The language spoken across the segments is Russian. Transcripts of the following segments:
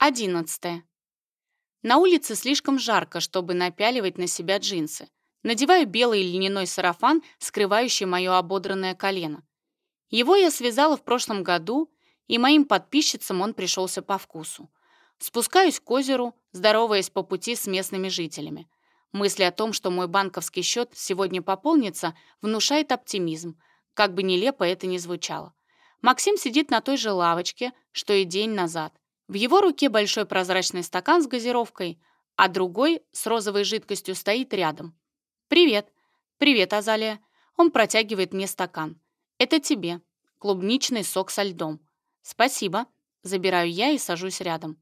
11. На улице слишком жарко, чтобы напяливать на себя джинсы. Надеваю белый льняной сарафан, скрывающий мое ободранное колено. Его я связала в прошлом году, и моим подписчицам он пришелся по вкусу. Спускаюсь к озеру, здороваясь по пути с местными жителями. Мысль о том, что мой банковский счет сегодня пополнится, внушает оптимизм, как бы нелепо это ни звучало. Максим сидит на той же лавочке, что и день назад – в его руке большой прозрачный стакан с газировкой, а другой с розовой жидкостью стоит рядом. «Привет!» «Привет, Азалия!» Он протягивает мне стакан. «Это тебе. Клубничный сок со льдом». «Спасибо!» Забираю я и сажусь рядом.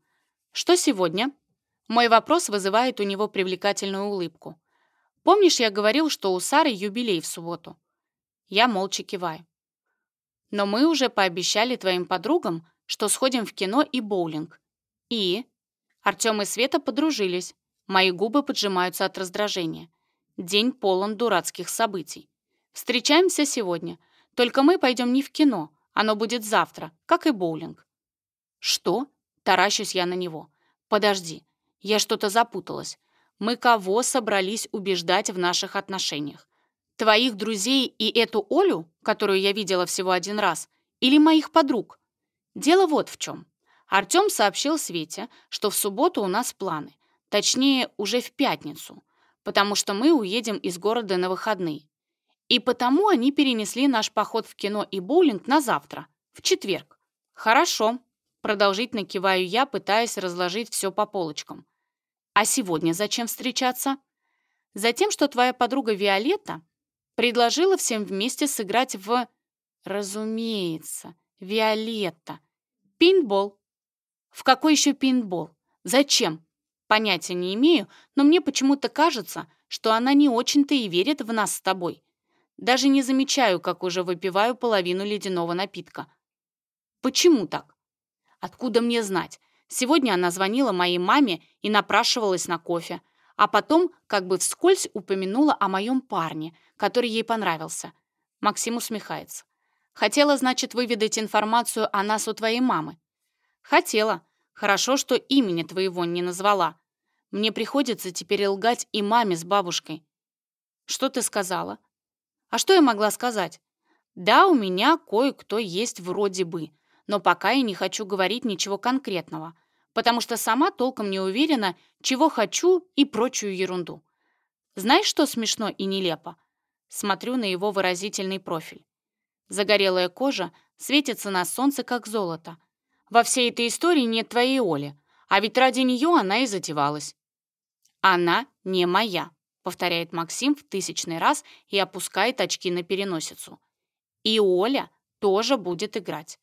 «Что сегодня?» Мой вопрос вызывает у него привлекательную улыбку. «Помнишь, я говорил, что у Сары юбилей в субботу?» Я молча киваю. «Но мы уже пообещали твоим подругам, что сходим в кино и боулинг. И... Артем и Света подружились. Мои губы поджимаются от раздражения. День полон дурацких событий. Встречаемся сегодня. Только мы пойдем не в кино. Оно будет завтра, как и боулинг. Что? Таращусь я на него. Подожди. Я что-то запуталась. Мы кого собрались убеждать в наших отношениях? Твоих друзей и эту Олю, которую я видела всего один раз, или моих подруг? Дело вот в чем. Артем сообщил Свете, что в субботу у нас планы. Точнее, уже в пятницу. Потому что мы уедем из города на выходные. И потому они перенесли наш поход в кино и боулинг на завтра, в четверг. Хорошо. Продолжительно киваю я, пытаясь разложить все по полочкам. А сегодня зачем встречаться? Затем, что твоя подруга Виолетта предложила всем вместе сыграть в... Разумеется, Виолетта. Пейнтбол. В какой еще пейнтбол? Зачем? Понятия не имею, но мне почему-то кажется, что она не очень-то и верит в нас с тобой. Даже не замечаю, как уже выпиваю половину ледяного напитка. Почему так? Откуда мне знать? Сегодня она звонила моей маме и напрашивалась на кофе, а потом как бы вскользь упомянула о моем парне, который ей понравился. Максим усмехается. Хотела, значит, выведать информацию о нас у твоей мамы. Хотела. Хорошо, что имени твоего не назвала. Мне приходится теперь лгать и маме с бабушкой. Что ты сказала? А что я могла сказать? Да, у меня кое-кто есть вроде бы, но пока я не хочу говорить ничего конкретного, потому что сама толком не уверена, чего хочу и прочую ерунду. Знаешь, что смешно и нелепо? Смотрю на его выразительный профиль. Загорелая кожа светится на солнце, как золото. Во всей этой истории нет твоей Оли, а ведь ради нее она и затевалась. «Она не моя», — повторяет Максим в тысячный раз и опускает очки на переносицу. «И Оля тоже будет играть.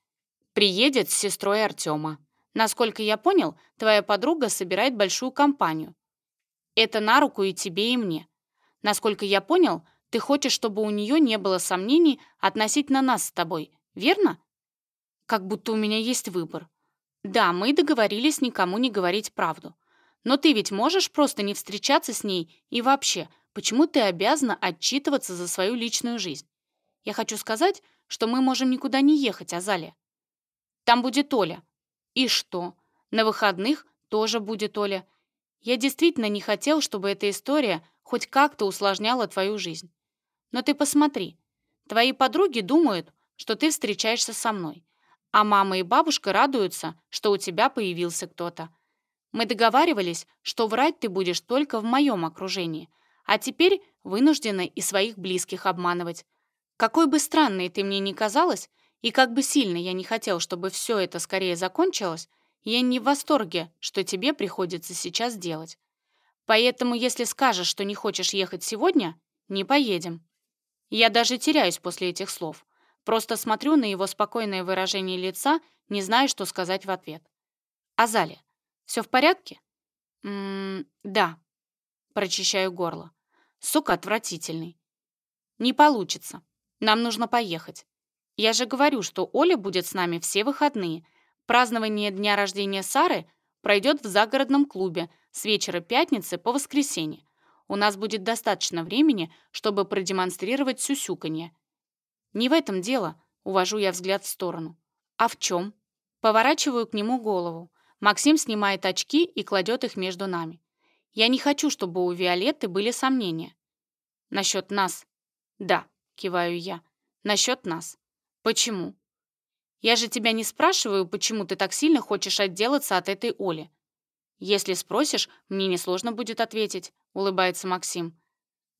Приедет с сестрой Артема. Насколько я понял, твоя подруга собирает большую компанию. Это на руку и тебе, и мне. Насколько я понял, ты хочешь, чтобы у нее не было сомнений относительно нас с тобой, верно? Как будто у меня есть выбор. Да, мы договорились никому не говорить правду. Но ты ведь можешь просто не встречаться с ней и вообще, почему ты обязана отчитываться за свою личную жизнь? Я хочу сказать, что мы можем никуда не ехать, Азалия. Там будет Оля. И что? На выходных тоже будет Оля. Я действительно не хотел, чтобы эта история хоть как-то усложняла твою жизнь. Но ты посмотри. Твои подруги думают, что ты встречаешься со мной. А мама и бабушка радуются, что у тебя появился кто-то. Мы договаривались, что врать ты будешь только в моем окружении, а теперь вынуждены и своих близких обманывать. Какой бы странной ты мне ни казалась, и как бы сильно я не хотел, чтобы все это скорее закончилось, я не в восторге, что тебе приходится сейчас делать. Поэтому, если скажешь, что не хочешь ехать сегодня, не поедем. Я даже теряюсь после этих слов. Просто смотрю на его спокойное выражение лица, не зная, что сказать в ответ. «Азалия, все в порядке?» «Ммм, да». Прочищаю горло. «Сука отвратительный». «Не получится. Нам нужно поехать. Я же говорю, что Оля будет с нами все выходные. Празднование дня рождения Сары пройдет в загородном клубе с вечера пятницы по воскресенье у нас будет достаточно времени, чтобы продемонстрировать сюсюканье». «Не в этом дело», — увожу я взгляд в сторону. «А в чем?» Поворачиваю к нему голову. Максим снимает очки и кладет их между нами. «Я не хочу, чтобы у Виолетты были сомнения». «Насчет нас?» «Да», — киваю я. «Насчет нас. Почему?» «Я же тебя не спрашиваю, почему ты так сильно хочешь отделаться от этой Оли. Если спросишь, мне несложно будет ответить. — улыбается Максим.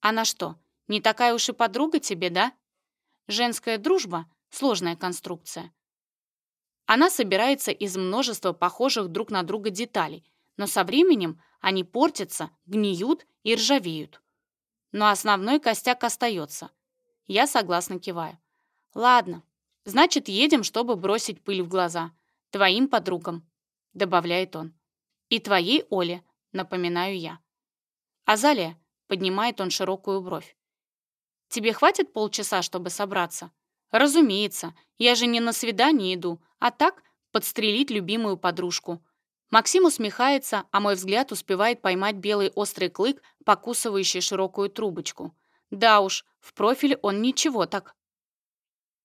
А «Она что, не такая уж и подруга тебе, да? Женская дружба — сложная конструкция. Она собирается из множества похожих друг на друга деталей, но со временем они портятся, гниют и ржавеют. Но основной костяк остается. Я согласно киваю. «Ладно, значит, едем, чтобы бросить пыль в глаза. Твоим подругам», — добавляет он. «И твоей Оле», — напоминаю я. «Азалия», — поднимает он широкую бровь. «Тебе хватит полчаса, чтобы собраться?» «Разумеется, я же не на свидание иду, а так подстрелить любимую подружку». Максим усмехается, а мой взгляд успевает поймать белый острый клык, покусывающий широкую трубочку. Да уж, в профиль он ничего так.